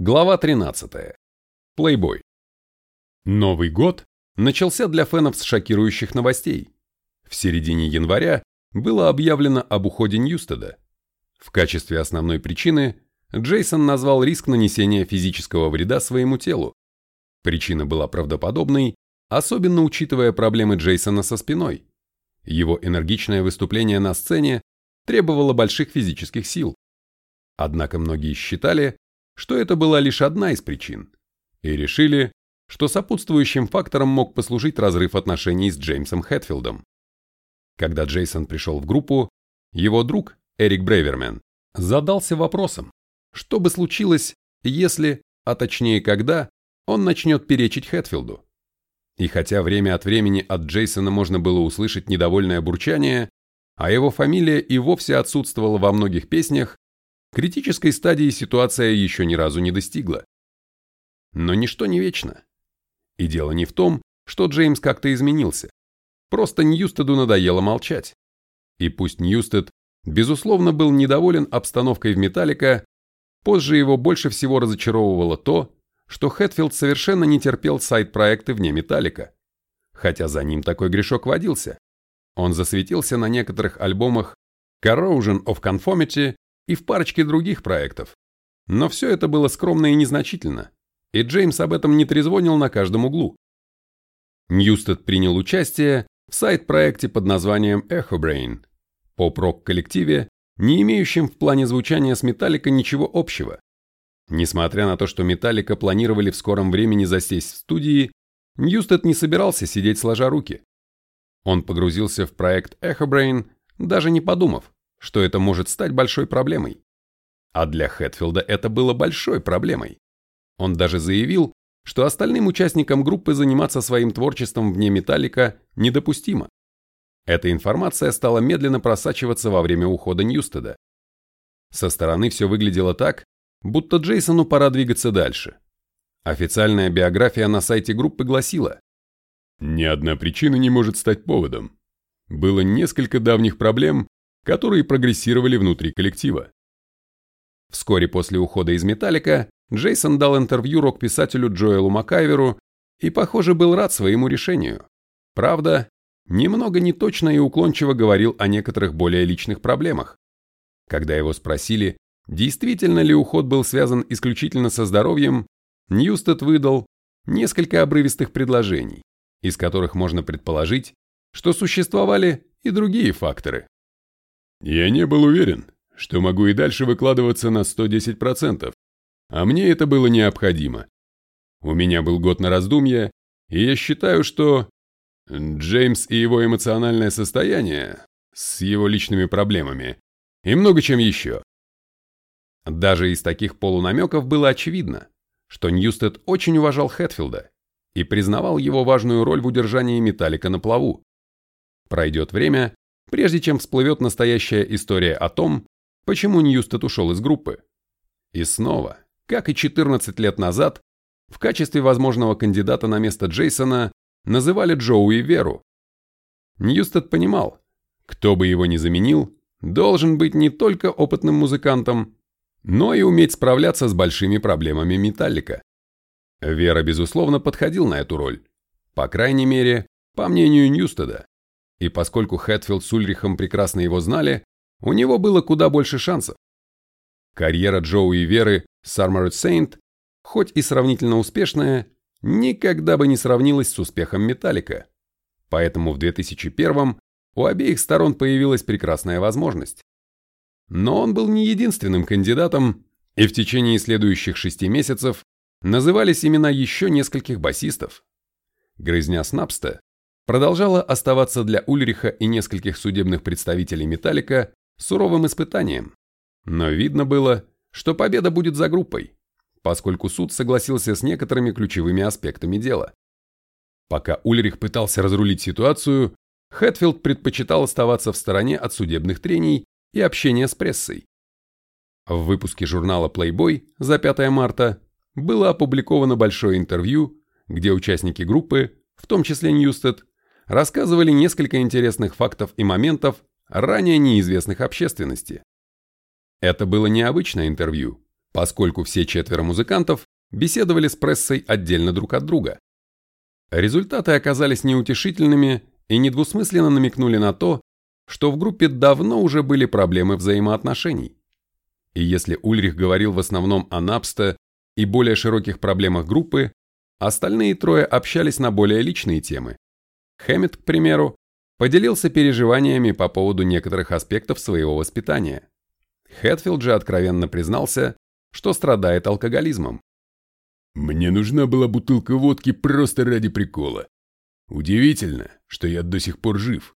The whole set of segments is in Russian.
Глава 13. Плейбой. Новый год начался для фенов с шокирующих новостей. В середине января было объявлено об уходе Ньюстеда. В качестве основной причины Джейсон назвал риск нанесения физического вреда своему телу. Причина была правдоподобной, особенно учитывая проблемы Джейсона со спиной. Его энергичное выступление на сцене требовало больших физических сил. Однако многие считали, что это была лишь одна из причин, и решили, что сопутствующим фактором мог послужить разрыв отношений с Джеймсом Хэтфилдом. Когда Джейсон пришел в группу, его друг, Эрик Брейвермен, задался вопросом, что бы случилось, если, а точнее когда, он начнет перечить Хэтфилду. И хотя время от времени от Джейсона можно было услышать недовольное бурчание, а его фамилия и вовсе отсутствовала во многих песнях, Критической стадии ситуация еще ни разу не достигла. Но ничто не вечно. И дело не в том, что Джеймс как-то изменился. Просто Ньюстеду надоело молчать. И пусть Ньюстед, безусловно, был недоволен обстановкой в Металлика, позже его больше всего разочаровывало то, что Хэтфилд совершенно не терпел сайт-проекты вне Металлика. Хотя за ним такой грешок водился. Он засветился на некоторых альбомах Corrosion of Conformity и в парочке других проектов. Но все это было скромно и незначительно, и Джеймс об этом не трезвонил на каждом углу. Ньюстед принял участие в сайт-проекте под названием Echo Brain, поп-рок-коллективе, не имеющем в плане звучания с Металлика ничего общего. Несмотря на то, что Металлика планировали в скором времени засесть в студии, Ньюстед не собирался сидеть сложа руки. Он погрузился в проект Echo Brain, даже не подумав, что это может стать большой проблемой. А для Хэтфилда это было большой проблемой. Он даже заявил, что остальным участникам группы заниматься своим творчеством вне Металлика недопустимо. Эта информация стала медленно просачиваться во время ухода Ньюстеда. Со стороны все выглядело так, будто Джейсону пора двигаться дальше. Официальная биография на сайте группы гласила «Ни одна причина не может стать поводом. Было несколько давних проблем, которые прогрессировали внутри коллектива. Вскоре после ухода из «Металлика» Джейсон дал интервью рок-писателю Джоэлу Макайверу и, похоже, был рад своему решению. Правда, немного неточно и уклончиво говорил о некоторых более личных проблемах. Когда его спросили, действительно ли уход был связан исключительно со здоровьем, Ньюстед выдал несколько обрывистых предложений, из которых можно предположить, что существовали и другие факторы. Я не был уверен, что могу и дальше выкладываться на 110%, а мне это было необходимо. У меня был год на раздумье, и я считаю, что Джеймс и его эмоциональное состояние с его личными проблемами и много чем еще. Даже из таких полунамеков было очевидно, что Ньюстед очень уважал Хэтфилда и признавал его важную роль в удержании Металлика на плаву. Пройдет время, прежде чем всплывет настоящая история о том, почему Ньюстед ушел из группы. И снова, как и 14 лет назад, в качестве возможного кандидата на место Джейсона называли Джоуи Веру. Ньюстед понимал, кто бы его ни заменил, должен быть не только опытным музыкантом, но и уметь справляться с большими проблемами Металлика. Вера, безусловно, подходил на эту роль. По крайней мере, по мнению Ньюстеда. И поскольку Хэтфилд с Ульрихом прекрасно его знали, у него было куда больше шансов. Карьера Джоуи Веры с Armored Saint, хоть и сравнительно успешная, никогда бы не сравнилась с успехом Металлика. Поэтому в 2001 у обеих сторон появилась прекрасная возможность. Но он был не единственным кандидатом, и в течение следующих шести месяцев назывались имена еще нескольких басистов. Грызня Снапста продолжала оставаться для Ульриха и нескольких судебных представителей Металлика суровым испытанием. Но видно было, что победа будет за группой, поскольку суд согласился с некоторыми ключевыми аспектами дела. Пока Ульрих пытался разрулить ситуацию, Хэтфилд предпочитал оставаться в стороне от судебных трений и общения с прессой. В выпуске журнала Playboy за 5 марта было опубликовано большое интервью, где участники группы, в том числе Ньюстед, рассказывали несколько интересных фактов и моментов, ранее неизвестных общественности. Это было необычное интервью, поскольку все четверо музыкантов беседовали с прессой отдельно друг от друга. Результаты оказались неутешительными и недвусмысленно намекнули на то, что в группе давно уже были проблемы взаимоотношений. И если Ульрих говорил в основном о Напсте и более широких проблемах группы, остальные трое общались на более личные темы. Хэммет, к примеру, поделился переживаниями по поводу некоторых аспектов своего воспитания. Хэтфилд же откровенно признался, что страдает алкоголизмом. Мне нужна была бутылка водки просто ради прикола. Удивительно, что я до сих пор жив.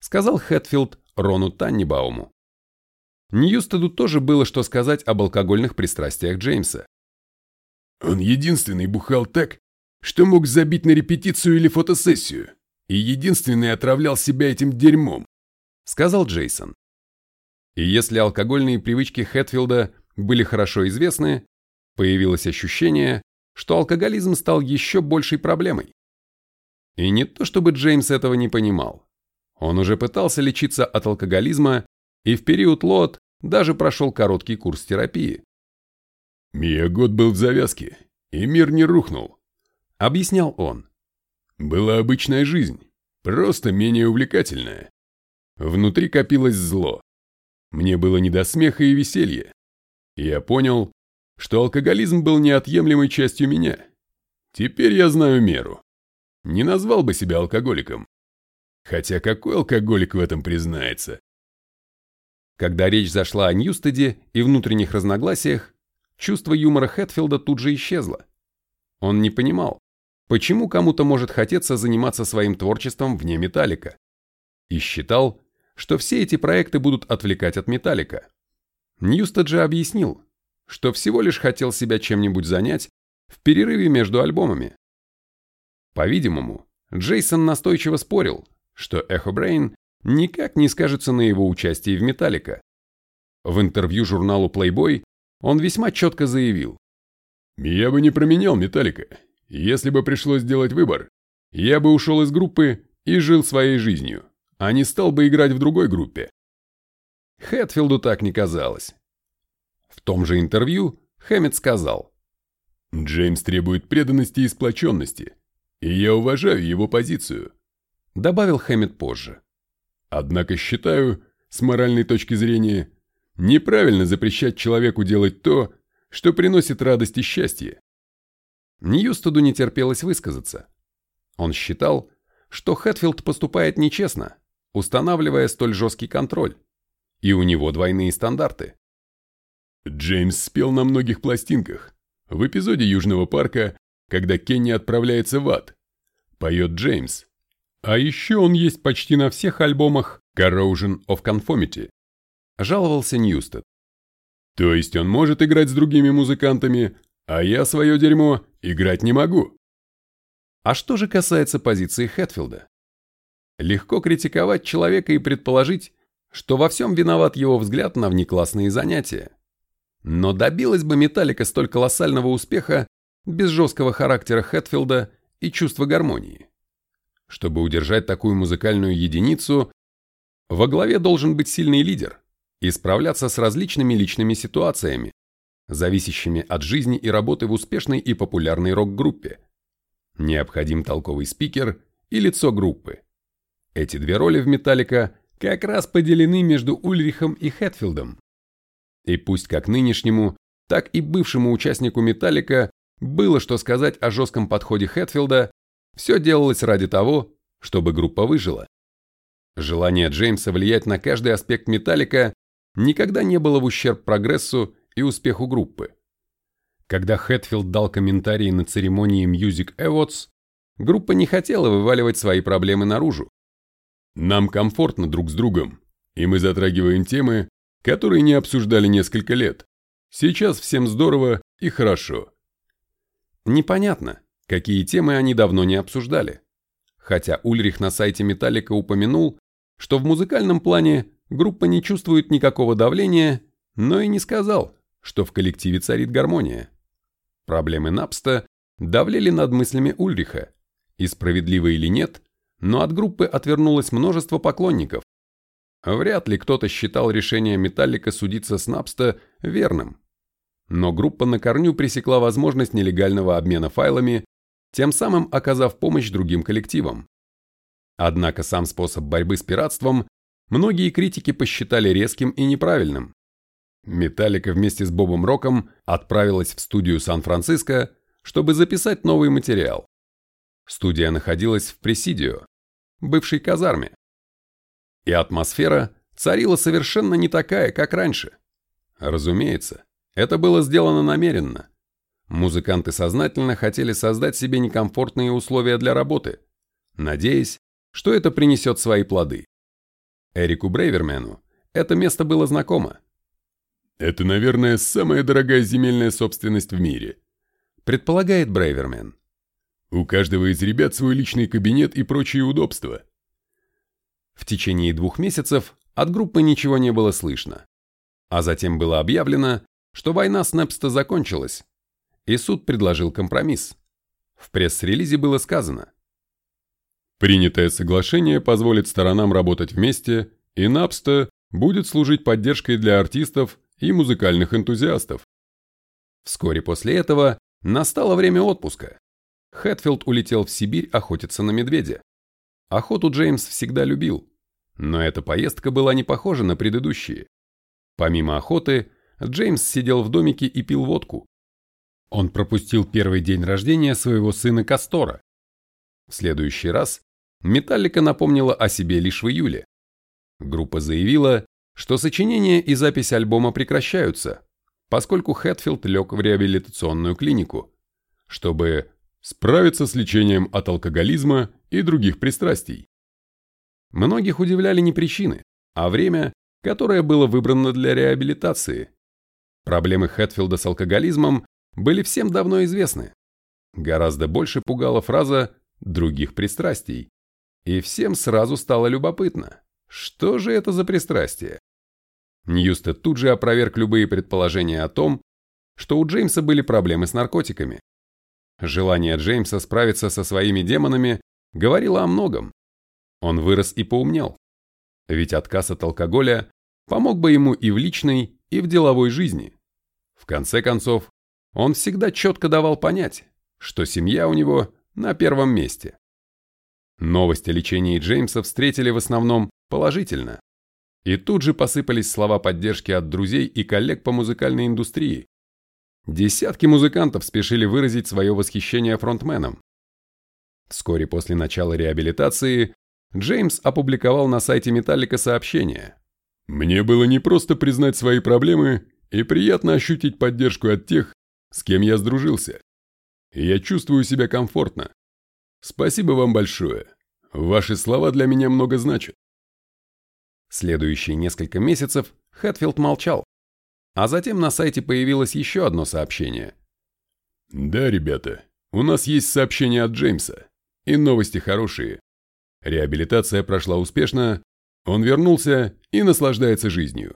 Сказал Хэтфилд Рону Таннибауму. Ньюстеду тоже было что сказать об алкогольных пристрастиях Джеймса. Он единственный бухал так, что мог забить на репетицию или фотосессию, и единственный отравлял себя этим дерьмом, сказал Джейсон. И если алкогольные привычки Хэтфилда были хорошо известны, появилось ощущение, что алкоголизм стал еще большей проблемой. И не то чтобы Джеймс этого не понимал. Он уже пытался лечиться от алкоголизма и в период лот даже прошел короткий курс терапии. «Мия год был в завязке, и мир не рухнул», — объяснял он. «Была обычная жизнь, просто менее увлекательная. Внутри копилось зло. Мне было не до смеха и веселья. Я понял, что алкоголизм был неотъемлемой частью меня. Теперь я знаю меру. Не назвал бы себя алкоголиком. Хотя какой алкоголик в этом признается? Когда речь зашла о Ньюстеде и внутренних разногласиях, чувство юмора Хэтфилда тут же исчезло. Он не понимал, почему кому-то может хотеться заниматься своим творчеством вне Металлика. И считал, что все эти проекты будут отвлекать от Металлика. Ньюстед же объяснил, что всего лишь хотел себя чем-нибудь занять в перерыве между альбомами. По-видимому, Джейсон настойчиво спорил, что Эхо Брейн никак не скажется на его участии в Металлика. В интервью журналу Playboy он весьма четко заявил. «Я бы не променял Металлика. Если бы пришлось сделать выбор, я бы ушел из группы и жил своей жизнью, а не стал бы играть в другой группе». Хэтфилду так не казалось. В том же интервью Хэммет сказал. «Джеймс требует преданности и сплоченности, и я уважаю его позицию», добавил Хэммет позже. «Однако считаю, с моральной точки зрения, неправильно запрещать человеку делать то, что приносит радость и счастье». Ньюстеду не терпелось высказаться. Он считал, что Хэтфилд поступает нечестно, устанавливая столь жесткий контроль, и у него двойные стандарты. Джеймс спел на многих пластинках. В эпизоде Южного парка, когда Кенни отправляется в ад, поет Джеймс. А еще он есть почти на всех альбомах Corrosion of Conformity. Жаловался Ньюстед. То есть он может играть с другими музыкантами, а я свое дерьмо играть не могу. А что же касается позиции Хэтфилда? Легко критиковать человека и предположить, что во всем виноват его взгляд на внеклассные занятия. Но добилась бы Металлика столь колоссального успеха без жесткого характера Хэтфилда и чувства гармонии. Чтобы удержать такую музыкальную единицу, во главе должен быть сильный лидер и справляться с различными личными ситуациями, зависящими от жизни и работы в успешной и популярной рок-группе. Необходим толковый спикер и лицо группы. Эти две роли в Металлика как раз поделены между Ульрихом и Хэтфилдом. И пусть как нынешнему, так и бывшему участнику Металлика было что сказать о жестком подходе Хэтфилда, все делалось ради того, чтобы группа выжила. Желание Джеймса влиять на каждый аспект Металлика никогда не было в ущерб прогрессу и успеху группы. Когда Хэтфилд дал комментарии на церемонии Music Awards, группа не хотела вываливать свои проблемы наружу. Нам комфортно друг с другом, и мы затрагиваем темы, которые не обсуждали несколько лет. Сейчас всем здорово и хорошо. Непонятно, какие темы они давно не обсуждали. Хотя Ульрих на сайте Металлика упомянул, что в музыкальном плане группа не чувствует никакого давления, но и не сказал, что в коллективе царит гармония. Проблемы Напста давлели над мыслями Ульриха, и справедливо или нет, но от группы отвернулось множество поклонников, Вряд ли кто-то считал решение Металлика судиться с Напста верным. но группа на корню пресекла возможность нелегального обмена файлами, тем самым оказав помощь другим коллективам. Однако сам способ борьбы с пиратством многие критики посчитали резким и неправильным. Металлика вместе с Бобом Роком отправилась в студию Сан-Франциско, чтобы записать новый материал. Студия находилась в Пресидио, бывшей казарме. И атмосфера царила совершенно не такая, как раньше. Разумеется, это было сделано намеренно. Музыканты сознательно хотели создать себе некомфортные условия для работы, надеясь, что это принесет свои плоды. Эрику Брейвермену это место было знакомо. «Это, наверное, самая дорогая земельная собственность в мире», предполагает Брейвермен. «У каждого из ребят свой личный кабинет и прочие удобства». В течение двух месяцев от группы ничего не было слышно. А затем было объявлено, что война с Непста закончилась, и суд предложил компромисс. В пресс-релизе было сказано. Принятое соглашение позволит сторонам работать вместе, и Напста будет служить поддержкой для артистов и музыкальных энтузиастов. Вскоре после этого настало время отпуска. Хэтфилд улетел в Сибирь охотиться на медведя. Охоту Джеймс всегда любил, но эта поездка была не похожа на предыдущие. Помимо охоты, Джеймс сидел в домике и пил водку. Он пропустил первый день рождения своего сына Кастора. В следующий раз Металлика напомнила о себе лишь в июле. Группа заявила, что сочинение и запись альбома прекращаются, поскольку Хэтфилд лег в реабилитационную клинику, чтобы справиться с лечением от алкоголизма и других пристрастий. Многих удивляли не причины, а время, которое было выбрано для реабилитации. Проблемы Хэтфилда с алкоголизмом были всем давно известны. Гораздо больше пугала фраза «других пристрастий». И всем сразу стало любопытно, что же это за пристрастие? Ньюстед тут же опроверг любые предположения о том, что у Джеймса были проблемы с наркотиками. Желание Джеймса справиться со своими демонами говорило о многом. Он вырос и поумнел. Ведь отказ от алкоголя помог бы ему и в личной, и в деловой жизни. В конце концов, он всегда четко давал понять, что семья у него на первом месте. Новости о лечении Джеймса встретили в основном положительно. И тут же посыпались слова поддержки от друзей и коллег по музыкальной индустрии. Десятки музыкантов спешили выразить свое восхищение фронтменом. Вскоре после начала реабилитации Джеймс опубликовал на сайте Металлика сообщение. «Мне было непросто признать свои проблемы и приятно ощутить поддержку от тех, с кем я сдружился. Я чувствую себя комфортно. Спасибо вам большое. Ваши слова для меня много значат. Следующие несколько месяцев Хэтфилд молчал, а затем на сайте появилось еще одно сообщение. Да, ребята, у нас есть сообщение от Джеймса, и новости хорошие. Реабилитация прошла успешно, он вернулся и наслаждается жизнью.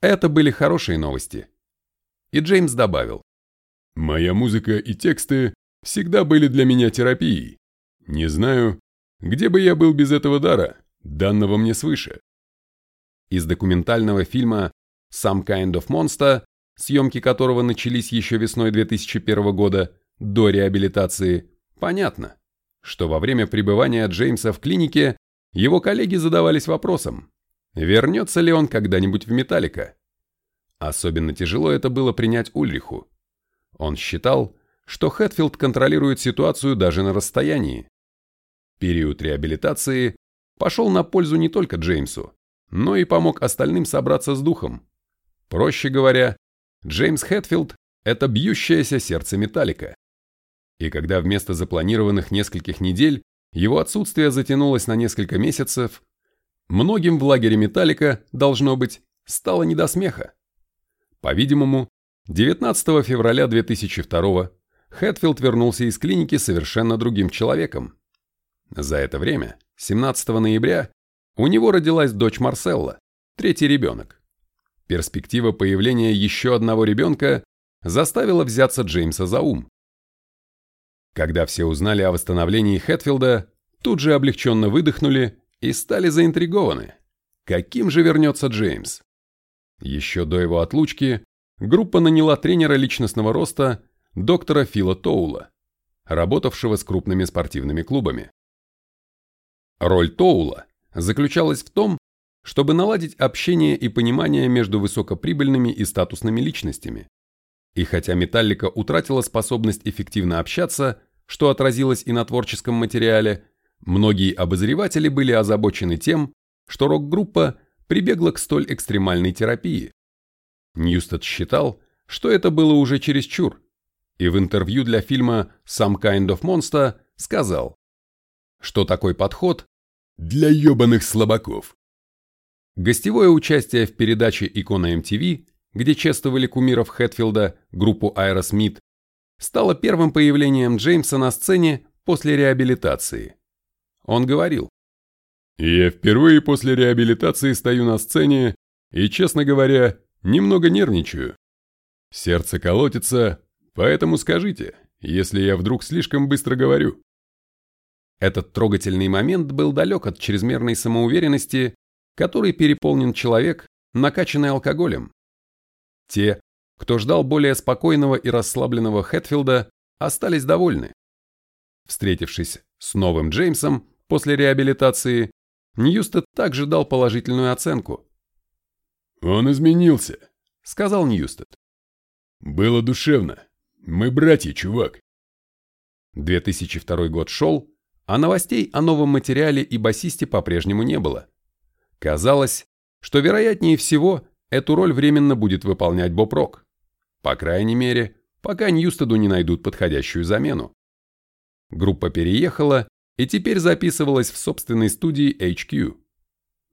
Это были хорошие новости. И Джеймс добавил. Моя музыка и тексты всегда были для меня терапией. Не знаю, где бы я был без этого дара, данного мне свыше. Из документального фильма «Some Kind of Monster», съемки которого начались еще весной 2001 года, до реабилитации, понятно, что во время пребывания Джеймса в клинике его коллеги задавались вопросом, вернется ли он когда-нибудь в Металлика. Особенно тяжело это было принять Ульриху. Он считал, что Хэтфилд контролирует ситуацию даже на расстоянии. Период реабилитации пошел на пользу не только Джеймсу, но и помог остальным собраться с духом. Проще говоря, Джеймс Хэтфилд – это бьющееся сердце Металлика. И когда вместо запланированных нескольких недель его отсутствие затянулось на несколько месяцев, многим в лагере Металлика, должно быть, стало не до смеха. По-видимому, 19 февраля 2002 Хэтфилд вернулся из клиники совершенно другим человеком. За это время, 17 ноября, у него родилась дочь Марселла, третий ребенок. Перспектива появления еще одного ребенка заставила взяться Джеймса за ум. Когда все узнали о восстановлении Хэтфилда, тут же облегченно выдохнули и стали заинтригованы. Каким же вернется Джеймс? Еще до его отлучки группа наняла тренера личностного роста доктора Фила Тоула, работавшего с крупными спортивными клубами. Роль Тоула заключалась в том, чтобы наладить общение и понимание между высокоприбыльными и статусными личностями. И хотя Металлика утратила способность эффективно общаться, что отразилось и на творческом материале, многие обозреватели были озабочены тем, что рок-группа прибегла к столь экстремальной терапии. Ньюстед считал, что это было уже чересчур, и в интервью для фильма «Some Kind of Monster» сказал, что такой подход «для ебаных слабаков». Гостевое участие в передаче «Икона MTV», где чествовали кумиров Хэтфилда, группу Аэросмит, стало первым появлением Джеймса на сцене после реабилитации. Он говорил, «Я впервые после реабилитации стою на сцене и, честно говоря, немного нервничаю. Сердце колотится, поэтому скажите, если я вдруг слишком быстро говорю». Этот трогательный момент был далек от чрезмерной самоуверенности который переполнен человек, накачанный алкоголем. Те, кто ждал более спокойного и расслабленного Хэтфилда, остались довольны. Встретившись с новым Джеймсом после реабилитации, Ньюстед также дал положительную оценку. «Он изменился», — сказал Ньюстед. «Было душевно. Мы братья, чувак». 2002 год шел, а новостей о новом материале и басисте по-прежнему не было. Казалось, что вероятнее всего эту роль временно будет выполнять Боб Рок. По крайней мере, пока Ньюстеду не найдут подходящую замену. Группа переехала и теперь записывалась в собственной студии HQ.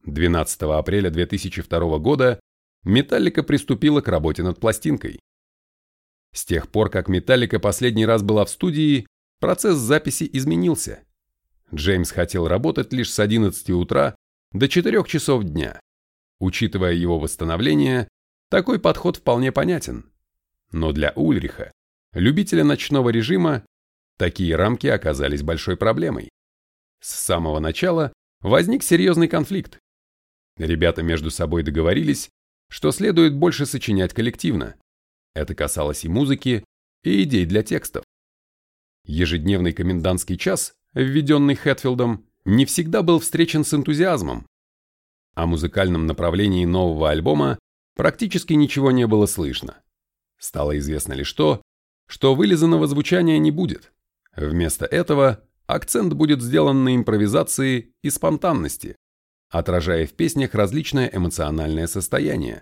12 апреля 2002 года Металлика приступила к работе над пластинкой. С тех пор, как Металлика последний раз была в студии, процесс записи изменился. Джеймс хотел работать лишь с 11 утра до 4 часов дня. Учитывая его восстановление, такой подход вполне понятен. Но для Ульриха, любителя ночного режима, такие рамки оказались большой проблемой. С самого начала возник серьезный конфликт. Ребята между собой договорились, что следует больше сочинять коллективно. Это касалось и музыки, и идей для текстов. Ежедневный комендантский час, введенный Хэтфилдом, не всегда был встречен с энтузиазмом. О музыкальном направлении нового альбома практически ничего не было слышно. Стало известно лишь то, что вылизанного звучания не будет. Вместо этого акцент будет сделан на импровизации и спонтанности, отражая в песнях различное эмоциональное состояние.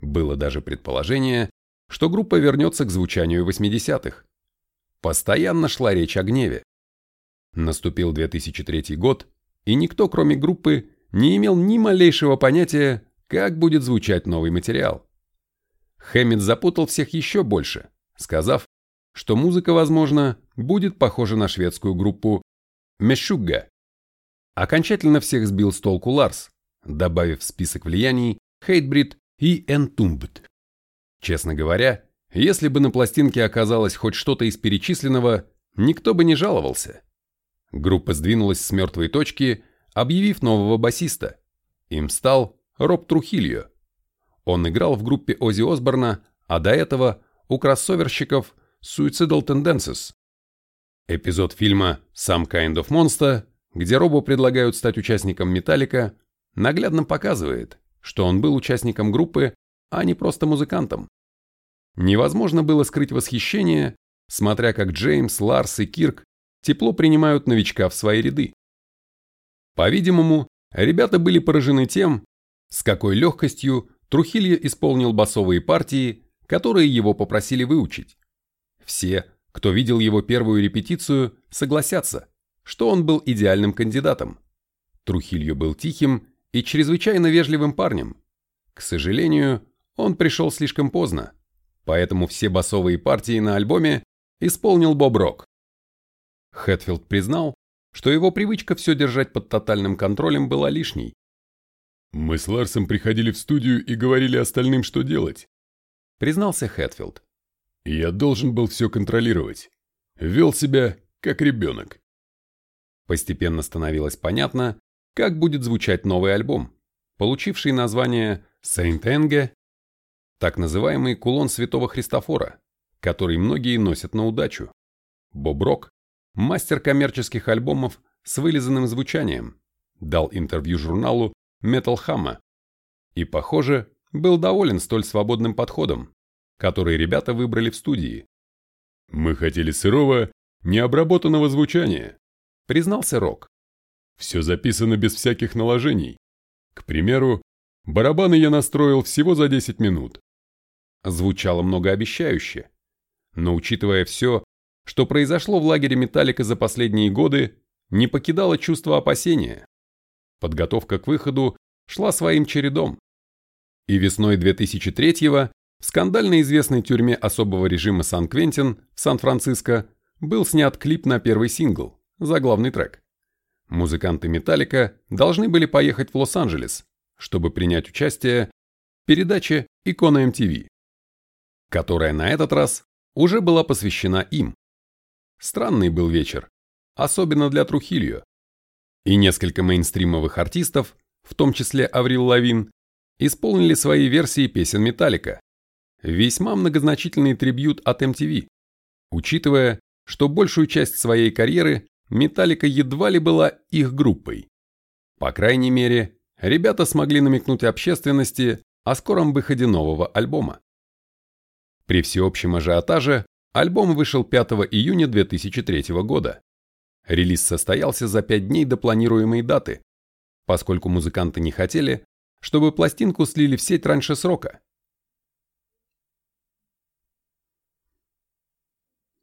Было даже предположение, что группа вернется к звучанию 80-х. Постоянно шла речь о гневе. Наступил 2003 год, и никто, кроме группы, не имел ни малейшего понятия, как будет звучать новый материал. Хэммит запутал всех еще больше, сказав, что музыка, возможно, будет похожа на шведскую группу Мешугга. Окончательно всех сбил с толку Ларс, добавив в список влияний Хейтбрид и Энтумбт. Честно говоря, если бы на пластинке оказалось хоть что-то из перечисленного, никто бы не жаловался. Группа сдвинулась с мертвой точки, объявив нового басиста. Им стал Роб Трухильо. Он играл в группе Оззи Осборна, а до этого у кроссоверщиков Suicidal Tendencies. Эпизод фильма «Some Kind of Monster», где Робу предлагают стать участником Металлика, наглядно показывает, что он был участником группы, а не просто музыкантом. Невозможно было скрыть восхищение, смотря как Джеймс, Ларс и Кирк тепло принимают новичка в свои ряды. По-видимому, ребята были поражены тем, с какой легкостью Трухилья исполнил басовые партии, которые его попросили выучить. Все, кто видел его первую репетицию, согласятся, что он был идеальным кандидатом. Трухилью был тихим и чрезвычайно вежливым парнем. К сожалению, он пришел слишком поздно, поэтому все басовые партии на альбоме исполнил Боб Рок. Хэтфилд признал, что его привычка все держать под тотальным контролем была лишней. «Мы с Ларсом приходили в студию и говорили остальным, что делать», признался Хэтфилд. «Я должен был все контролировать. Вел себя как ребенок». Постепенно становилось понятно, как будет звучать новый альбом, получивший название «Saint Enge». так называемый кулон Святого Христофора, который многие носят на удачу. Боб Рок, мастер коммерческих альбомов с вылизанным звучанием, дал интервью журналу Metal Hammer и, похоже, был доволен столь свободным подходом, который ребята выбрали в студии. «Мы хотели сырого, необработанного звучания», — признался Рок. «Все записано без всяких наложений. К примеру, барабаны я настроил всего за 10 минут». Звучало многообещающе, но учитывая все, что произошло в лагере Металлика за последние годы, не покидало чувство опасения. Подготовка к выходу шла своим чередом. И весной 2003-го в скандально известной тюрьме особого режима Сан-Квентин в Сан-Франциско был снят клип на первый сингл, заглавный трек. Музыканты Металлика должны были поехать в Лос-Анджелес, чтобы принять участие в передаче «Икона MTV», которая на этот раз уже была посвящена им. Странный был вечер, особенно для Трухильо. И несколько мейнстримовых артистов, в том числе Аврил Лавин, исполнили свои версии песен Металлика. Весьма многозначительный трибют от MTV, учитывая, что большую часть своей карьеры Металлика едва ли была их группой. По крайней мере, ребята смогли намекнуть общественности о скором выходе нового альбома. При всеобщем ажиотаже альбом вышел 5 июня 2003 года. Релиз состоялся за 5 дней до планируемой даты, поскольку музыканты не хотели, чтобы пластинку слили в сеть раньше срока.